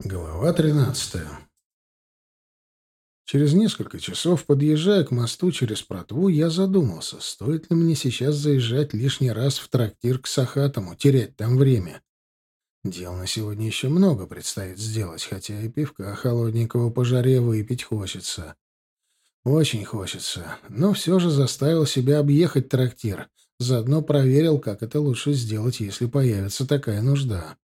Глава тринадцатая. Через несколько часов, подъезжая к мосту через Протву, я задумался, стоит ли мне сейчас заезжать лишний раз в трактир к Сахатому, терять там время. Дел на сегодня еще много предстоит сделать, хотя и пивка холодненького по жаре выпить хочется. Очень хочется, но все же заставил себя объехать трактир, заодно проверил, как это лучше сделать, если появится такая нужда.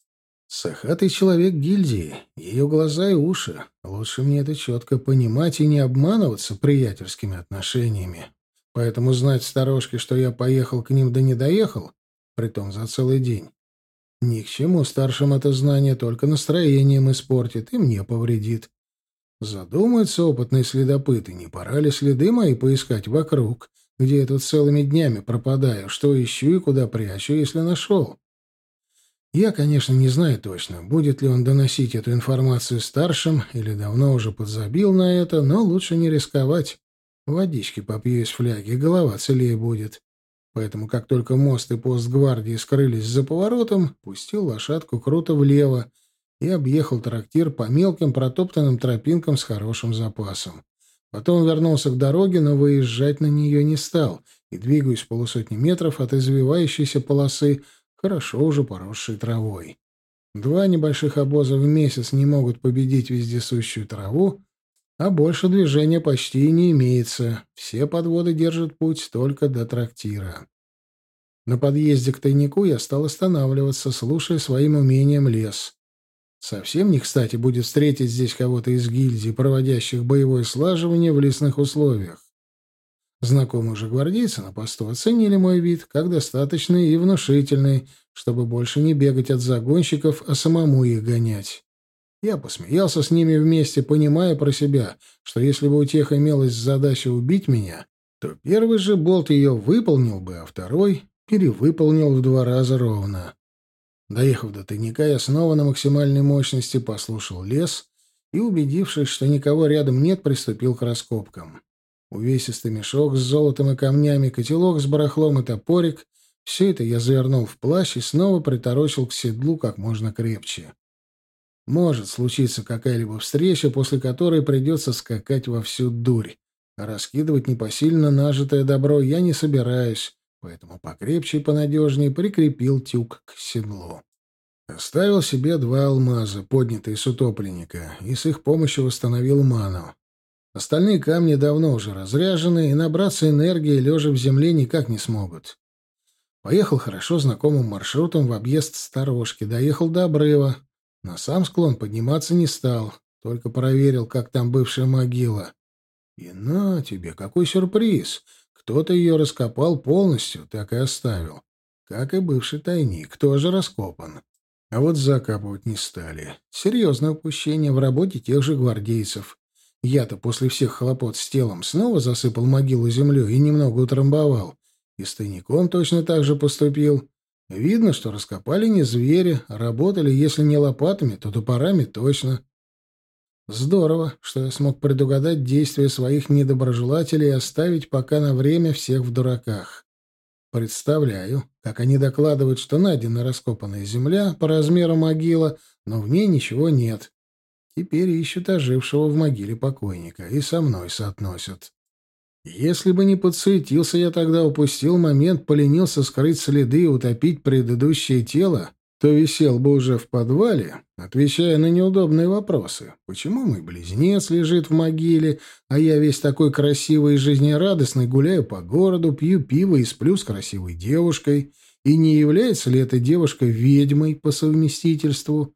Сахатый человек гильдии, ее глаза и уши. Лучше мне это четко понимать и не обманываться приятельскими отношениями. Поэтому знать сторожки, что я поехал к ним да не доехал, притом за целый день. Ни к чему старшим это знание только настроением испортит и мне повредит. Задумаются опытные следопыты, не пора ли следы мои поискать вокруг, где я тут целыми днями пропадаю, что ищу и куда прячу, если нашел. Я, конечно, не знаю точно, будет ли он доносить эту информацию старшим или давно уже подзабил на это, но лучше не рисковать. Водички попью из фляги, голова целее будет. Поэтому, как только мост и пост гвардии скрылись за поворотом, пустил лошадку круто влево и объехал трактир по мелким протоптанным тропинкам с хорошим запасом. Потом вернулся к дороге, но выезжать на нее не стал, и, двигаясь полусотни метров от извивающейся полосы, хорошо уже поросшей травой. Два небольших обоза в месяц не могут победить вездесущую траву, а больше движения почти не имеется. Все подводы держат путь только до трактира. На подъезде к тайнику я стал останавливаться, слушая своим умением лес. Совсем не кстати будет встретить здесь кого-то из гильдии, проводящих боевое слаживание в лесных условиях. Знакомые же гвардейцы на посту оценили мой вид как достаточный и внушительный, чтобы больше не бегать от загонщиков, а самому их гонять. Я посмеялся с ними вместе, понимая про себя, что если бы у тех имелась задача убить меня, то первый же болт ее выполнил бы, а второй перевыполнил в два раза ровно. Доехав до тайника, я снова на максимальной мощности послушал лес и, убедившись, что никого рядом нет, приступил к раскопкам. Увесистый мешок с золотом и камнями, котелок с барахлом и топорик — все это я завернул в плащ и снова приторочил к седлу как можно крепче. Может случиться какая-либо встреча, после которой придется скакать во всю дурь. А раскидывать непосильно нажитое добро я не собираюсь, поэтому покрепче и понадежнее прикрепил тюк к седлу. Оставил себе два алмаза, поднятые с утопленника, и с их помощью восстановил ману. Остальные камни давно уже разряжены, и набраться энергии, лежа в земле, никак не смогут. Поехал хорошо знакомым маршрутом в объезд сторожки, доехал до обрыва. На сам склон подниматься не стал, только проверил, как там бывшая могила. И на тебе, какой сюрприз! Кто-то ее раскопал полностью, так и оставил. Как и бывший тайник, тоже раскопан. А вот закапывать не стали. Серьезное упущение в работе тех же гвардейцев. Я-то после всех хлопот с телом снова засыпал могилу землей и немного утрамбовал. И с тайником точно так же поступил. Видно, что раскопали не звери, а работали, если не лопатами, то топорами точно. Здорово, что я смог предугадать действия своих недоброжелателей и оставить пока на время всех в дураках. Представляю, как они докладывают, что найдена раскопанная земля по размеру могила, но в ней ничего нет. Теперь ищут ожившего в могиле покойника и со мной соотносят. Если бы не подсуетился я тогда, упустил момент, поленился скрыть следы и утопить предыдущее тело, то висел бы уже в подвале, отвечая на неудобные вопросы. Почему мой близнец лежит в могиле, а я весь такой красивый и жизнерадостный гуляю по городу, пью пиво и сплю с красивой девушкой, и не является ли эта девушка ведьмой по совместительству?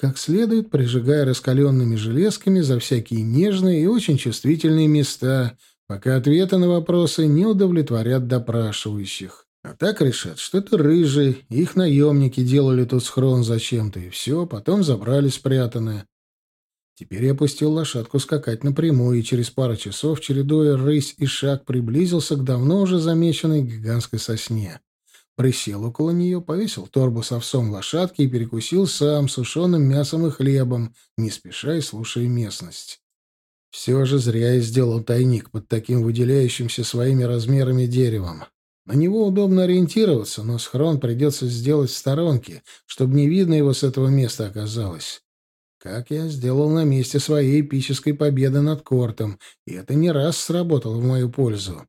Как следует прижигая раскаленными железками за всякие нежные и очень чувствительные места, пока ответы на вопросы не удовлетворят допрашивающих. А так решат, что это рыжие, их наемники делали тут схрон зачем-то, и все, потом забрали спрятанное. Теперь я пустил лошадку скакать напрямую, и через пару часов, чередуя рысь и шаг, приблизился к давно уже замеченной гигантской сосне. Присел около нее, повесил торбу с овсом лошадки и перекусил сам сушеным мясом и хлебом, не спеша и слушая местность. Все же зря я сделал тайник под таким выделяющимся своими размерами деревом. На него удобно ориентироваться, но схрон придется сделать в сторонке, чтобы не видно его с этого места оказалось. как я сделал на месте своей эпической победы над Кортом, и это не раз сработало в мою пользу.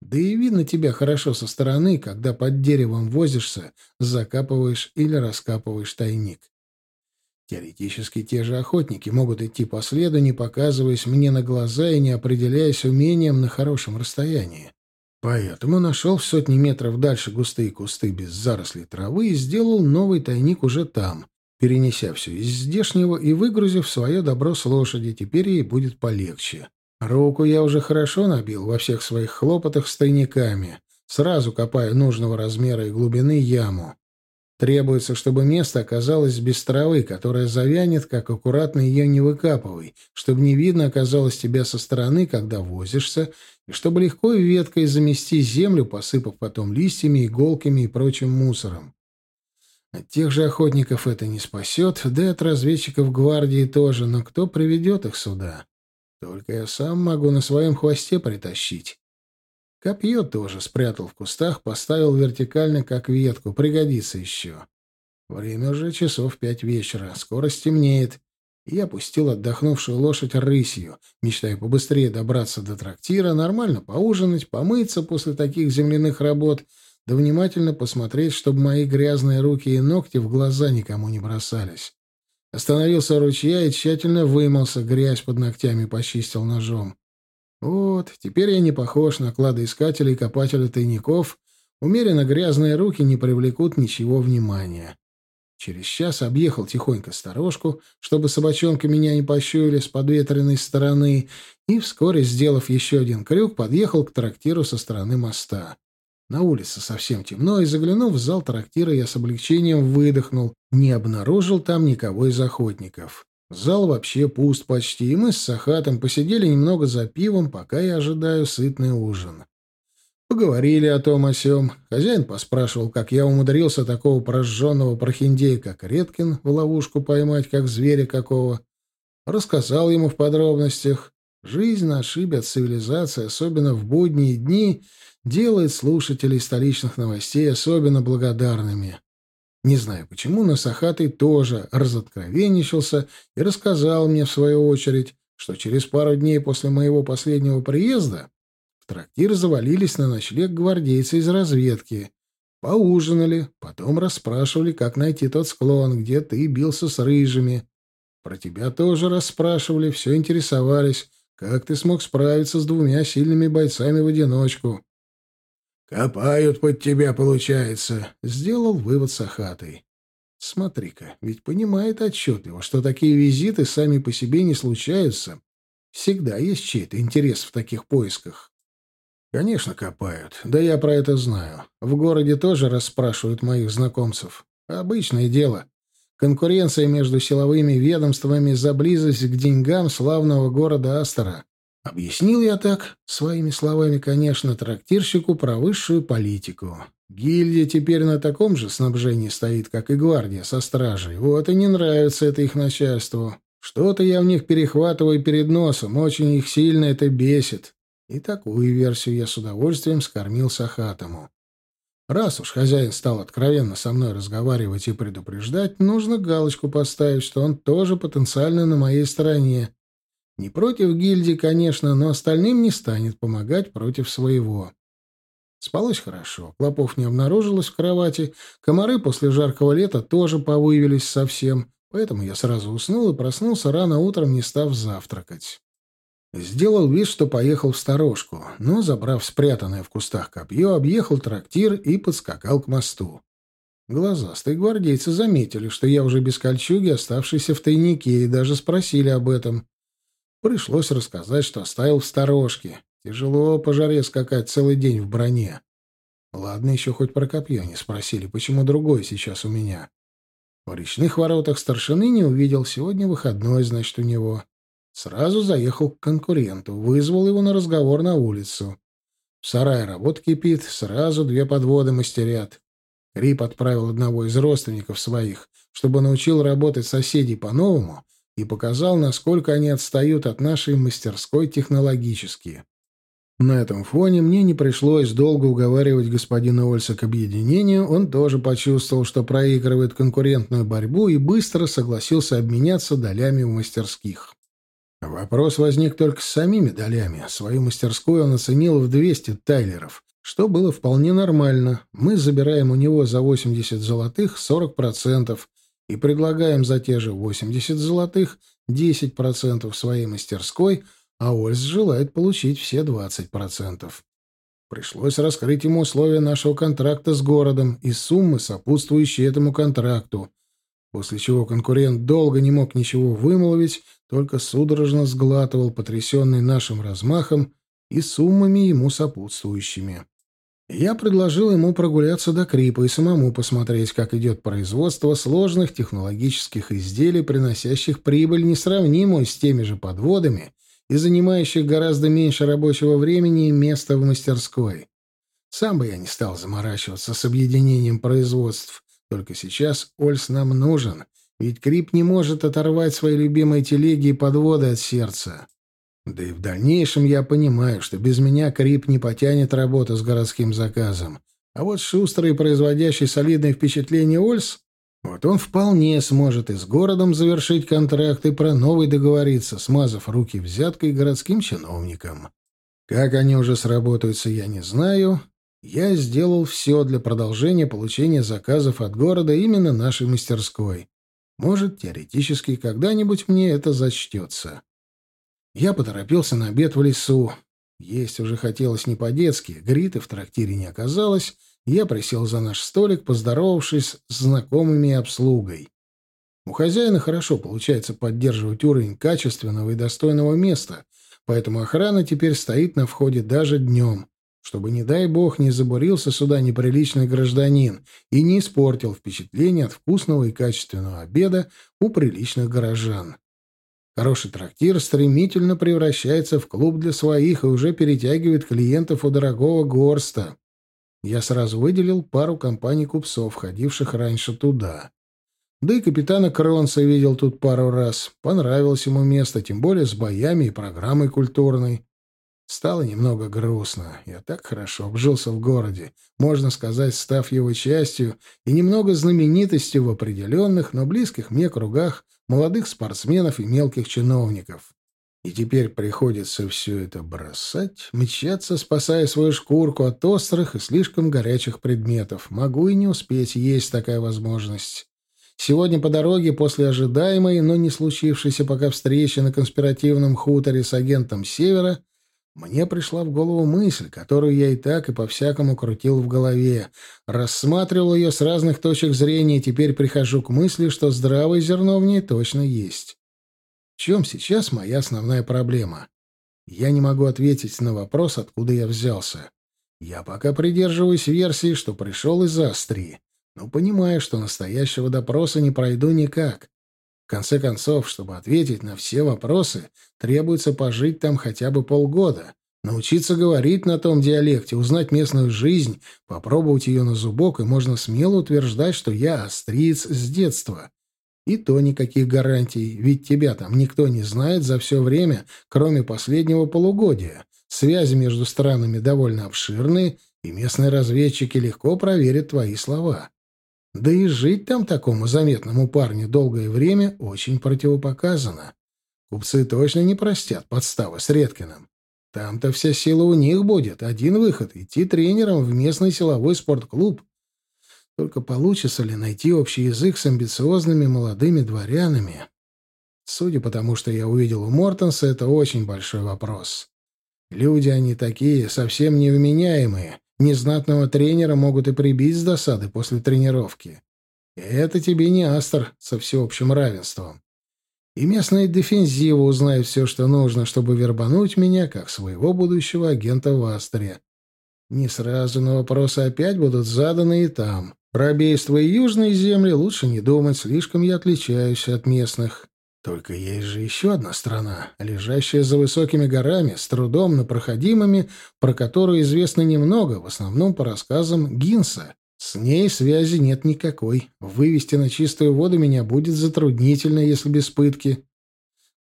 Да и видно тебя хорошо со стороны, когда под деревом возишься, закапываешь или раскапываешь тайник. Теоретически те же охотники могут идти по следу, не показываясь мне на глаза и не определяясь умением на хорошем расстоянии. Поэтому нашел в сотни метров дальше густые кусты без зарослей травы и сделал новый тайник уже там, перенеся все из здешнего и выгрузив свое добро с лошади, теперь ей будет полегче. Руку я уже хорошо набил во всех своих хлопотах с тайниками, сразу копая нужного размера и глубины яму. Требуется, чтобы место оказалось без травы, которая завянет, как аккуратно ее не выкапывай, чтобы не видно оказалось тебя со стороны, когда возишься, и чтобы легко веткой замести землю, посыпав потом листьями, иголками и прочим мусором. От тех же охотников это не спасет, да и от разведчиков гвардии тоже, но кто приведет их сюда? Только я сам могу на своем хвосте притащить. Копье тоже спрятал в кустах, поставил вертикально, как ветку, пригодится еще. Время уже часов пять вечера, скоро стемнеет. Я пустил отдохнувшую лошадь рысью, мечтая побыстрее добраться до трактира, нормально поужинать, помыться после таких земляных работ — да внимательно посмотреть, чтобы мои грязные руки и ногти в глаза никому не бросались. Остановился у ручья и тщательно вымылся, грязь под ногтями почистил ножом. Вот, теперь я не похож на кладоискателя и копателя тайников, умеренно грязные руки не привлекут ничего внимания. Через час объехал тихонько сторожку, чтобы собачонка меня не пощуяли с подветренной стороны, и вскоре, сделав еще один крюк, подъехал к трактиру со стороны моста. На улице совсем темно, и заглянув в зал трактира, я с облегчением выдохнул. Не обнаружил там никого из охотников. Зал вообще пуст почти, и мы с Сахатом посидели немного за пивом, пока я ожидаю сытный ужин. Поговорили о том о сём. Хозяин поспрашивал, как я умудрился такого прожженного прохиндея, как Редкин, в ловушку поймать, как зверя какого. Рассказал ему в подробностях. Жизнь на ошибе от цивилизации, особенно в будние дни — делает слушателей столичных новостей особенно благодарными. Не знаю почему, но Сахатый тоже разоткровенничался и рассказал мне, в свою очередь, что через пару дней после моего последнего приезда в трактир завалились на ночлег гвардейцы из разведки. Поужинали, потом расспрашивали, как найти тот склон, где ты бился с рыжими. Про тебя тоже расспрашивали, все интересовались, как ты смог справиться с двумя сильными бойцами в одиночку. «Копают под тебя, получается», — сделал вывод Сахатый. «Смотри-ка, ведь понимает отчетливо, что такие визиты сами по себе не случаются. Всегда есть чей-то интерес в таких поисках». «Конечно, копают. Да я про это знаю. В городе тоже расспрашивают моих знакомцев. Обычное дело. Конкуренция между силовыми ведомствами за близость к деньгам славного города Астора. Объяснил я так, своими словами, конечно, трактирщику про высшую политику. Гильдия теперь на таком же снабжении стоит, как и гвардия со стражей. Вот и не нравится это их начальству. Что-то я в них перехватываю перед носом, очень их сильно это бесит. И такую версию я с удовольствием скормил Сахатому. Раз уж хозяин стал откровенно со мной разговаривать и предупреждать, нужно галочку поставить, что он тоже потенциально на моей стороне, не против гильдии, конечно, но остальным не станет помогать против своего. Спалось хорошо, клопов не обнаружилось в кровати, комары после жаркого лета тоже повывелись совсем, поэтому я сразу уснул и проснулся рано утром, не став завтракать. Сделал вид, что поехал в сторожку, но, забрав спрятанное в кустах копье, объехал трактир и подскакал к мосту. Глазастые гвардейцы заметили, что я уже без кольчуги, оставшийся в тайнике, и даже спросили об этом. Пришлось рассказать, что оставил в сторожке. Тяжело по жаре скакать целый день в броне. Ладно, еще хоть про копье не спросили, почему другое сейчас у меня. В речных воротах старшины не увидел, сегодня выходной, значит, у него. Сразу заехал к конкуренту, вызвал его на разговор на улицу. В сарае работа кипит, сразу две подводы мастерят. Крип отправил одного из родственников своих, чтобы научил работать соседей по-новому, и показал, насколько они отстают от нашей мастерской технологически. На этом фоне мне не пришлось долго уговаривать господина Ольса к объединению, он тоже почувствовал, что проигрывает конкурентную борьбу и быстро согласился обменяться долями в мастерских. Вопрос возник только с самими долями. Свою мастерскую он оценил в 200 тайлеров, что было вполне нормально. Мы забираем у него за 80 золотых 40% и предлагаем за те же 80 золотых 10% своей мастерской – а Ольс желает получить все 20%. Пришлось раскрыть ему условия нашего контракта с городом и суммы, сопутствующие этому контракту, после чего конкурент долго не мог ничего вымолвить, только судорожно сглатывал, потрясенный нашим размахом и суммами ему сопутствующими. Я предложил ему прогуляться до Крипа и самому посмотреть, как идет производство сложных технологических изделий, приносящих прибыль, несравнимую с теми же подводами и занимающих гораздо меньше рабочего времени и места в мастерской. Сам бы я не стал заморачиваться с объединением производств, только сейчас Ольс нам нужен, ведь Крип не может оторвать свои любимые телеги и подводы от сердца. Да и в дальнейшем я понимаю, что без меня Крип не потянет работу с городским заказом. А вот шустрый, производящий солидное впечатление Ольс вот он вполне сможет и с городом завершить контракт, и про новый договориться, смазав руки взяткой городским чиновникам. Как они уже сработаются, я не знаю. Я сделал все для продолжения получения заказов от города именно нашей мастерской. Может, теоретически, когда-нибудь мне это зачтется. Я поторопился на обед в лесу. Есть уже хотелось не по-детски, Гриты в трактире не оказалось, я присел за наш столик, поздоровавшись с знакомыми и обслугой. У хозяина хорошо получается поддерживать уровень качественного и достойного места, поэтому охрана теперь стоит на входе даже днем, чтобы, не дай бог, не забурился сюда неприличный гражданин и не испортил впечатление от вкусного и качественного обеда у приличных горожан. Хороший трактир стремительно превращается в клуб для своих и уже перетягивает клиентов у дорогого горста. Я сразу выделил пару компаний купцов, ходивших раньше туда. Да и капитана Кронца видел тут пару раз. Понравилось ему место, тем более с боями и программой культурной. Стало немного грустно. Я так хорошо обжился в городе, можно сказать, став его частью и немного знаменитостью в определенных, но близких мне кругах молодых спортсменов и мелких чиновников. И теперь приходится все это бросать, мчаться, спасая свою шкурку от острых и слишком горячих предметов. Могу и не успеть, есть такая возможность. Сегодня по дороге, после ожидаемой, но не случившейся пока встречи на конспиративном хуторе с агентом Севера, мне пришла в голову мысль, которую я и так и по-всякому крутил в голове. Рассматривал ее с разных точек зрения, и теперь прихожу к мысли, что здравое зерно в ней точно есть чем сейчас моя основная проблема? Я не могу ответить на вопрос, откуда я взялся. Я пока придерживаюсь версии, что пришел из Астрии, но понимаю, что настоящего допроса не пройду никак. Конце концов, чтобы ответить на все вопросы, требуется пожить там хотя бы полгода, научиться говорить на том диалекте, узнать местную жизнь, попробовать ее на зубок, и можно смело утверждать, что я астриец с детства. И то никаких гарантий, ведь тебя там никто не знает за все время, кроме последнего полугодия. Связи между странами довольно обширные, и местные разведчики легко проверят твои слова. Да и жить там такому заметному парню долгое время очень противопоказано. Купцы точно не простят подставы с Редкиным. Там-то вся сила у них будет. Один выход — идти тренером в местный силовой спортклуб. Только получится ли найти общий язык с амбициозными молодыми дворянами? Судя по тому, что я увидел у Мортенса, это очень большой вопрос. Люди они такие, совсем невменяемые. Незнатного тренера могут и прибить с досады после тренировки. Это тебе не Астер со всеобщим равенством. И местные дефензивы узнают все, что нужно, чтобы вербануть меня, как своего будущего агента в Астере. Не сразу, но вопросы опять будут заданы и там. Про бейство и южные земли лучше не думать, слишком я отличаюсь от местных. Только есть же еще одна страна, лежащая за высокими горами, с трудом но проходимыми, про которую известно немного, в основном по рассказам Гинса. С ней связи нет никакой. Вывести на чистую воду меня будет затруднительно, если без пытки.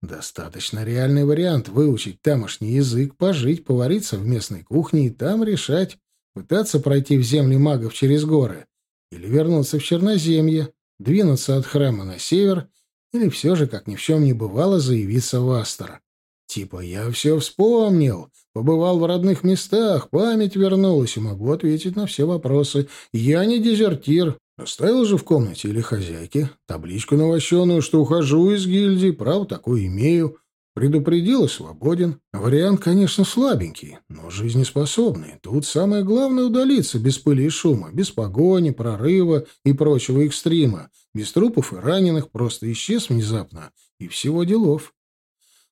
Достаточно реальный вариант выучить тамошний язык, пожить, повариться в местной кухне и там решать, пытаться пройти в земли магов через горы или вернуться в Черноземье, двинуться от храма на север или все же, как ни в чем не бывало, заявиться в Астер. Типа «я все вспомнил», побывал в родных местах, память вернулась и могу ответить на все вопросы. Я не дезертир, Оставил же в комнате или хозяйке табличку новощеную, что ухожу из гильдии, право такое имею. Предупредил и свободен. Вариант, конечно, слабенький, но жизнеспособный. Тут самое главное удалиться без пыли и шума, без погони, прорыва и прочего экстрима, без трупов и раненых, просто исчез внезапно, и всего делов.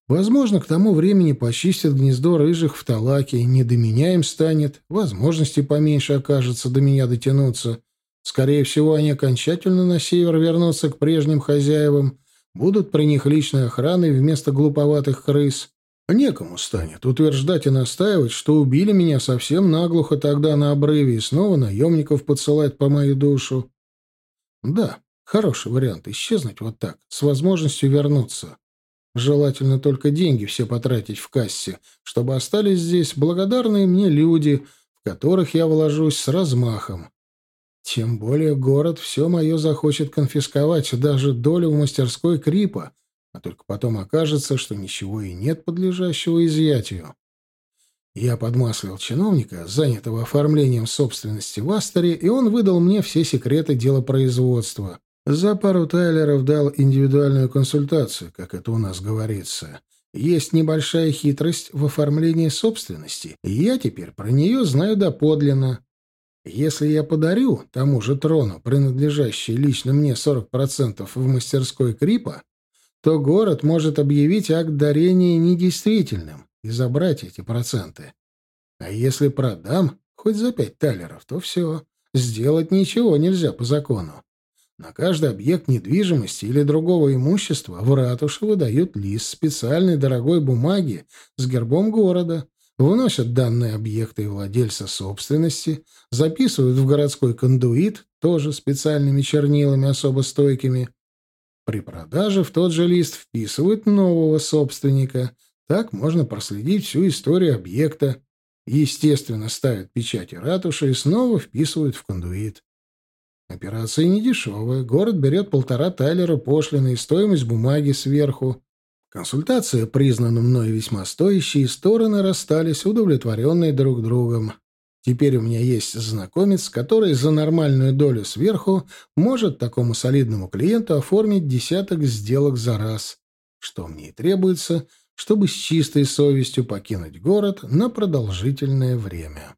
Возможно, к тому времени почистят гнездо рыжих в талаке, не до меня им станет, возможности поменьше окажется до меня дотянуться, Скорее всего, они окончательно на север вернутся к прежним хозяевам, будут при них личной охраной вместо глуповатых крыс. Некому станет утверждать и настаивать, что убили меня совсем наглухо тогда на обрыве и снова наемников подсылать по мою душу. Да, хороший вариант — исчезнуть вот так, с возможностью вернуться. Желательно только деньги все потратить в кассе, чтобы остались здесь благодарные мне люди, в которых я вложусь с размахом. Тем более город все мое захочет конфисковать, даже долю в мастерской Крипа, а только потом окажется, что ничего и нет подлежащего изъятию. Я подмаслил чиновника, занятого оформлением собственности в Астере, и он выдал мне все секреты делопроизводства. За пару тайлеров дал индивидуальную консультацию, как это у нас говорится. Есть небольшая хитрость в оформлении собственности, и я теперь про нее знаю доподлинно. Если я подарю тому же трону, принадлежащий лично мне 40% в мастерской Крипа, то город может объявить акт дарения недействительным и забрать эти проценты. А если продам, хоть за пять талеров, то все. Сделать ничего нельзя по закону. На каждый объект недвижимости или другого имущества в ратуше выдают лист специальной дорогой бумаги с гербом города, выносят данные объекта и владельца собственности, записывают в городской кондуит, тоже специальными чернилами особо стойкими. При продаже в тот же лист вписывают нового собственника. Так можно проследить всю историю объекта. Естественно, ставят печати ратуши и снова вписывают в кондуит. Операция недешевая. Город берет полтора тайлера пошлины и стоимость бумаги сверху. Консультация признана мной весьма стоящей, и стороны расстались, удовлетворенные друг другом. Теперь у меня есть знакомец, который за нормальную долю сверху может такому солидному клиенту оформить десяток сделок за раз, что мне и требуется, чтобы с чистой совестью покинуть город на продолжительное время.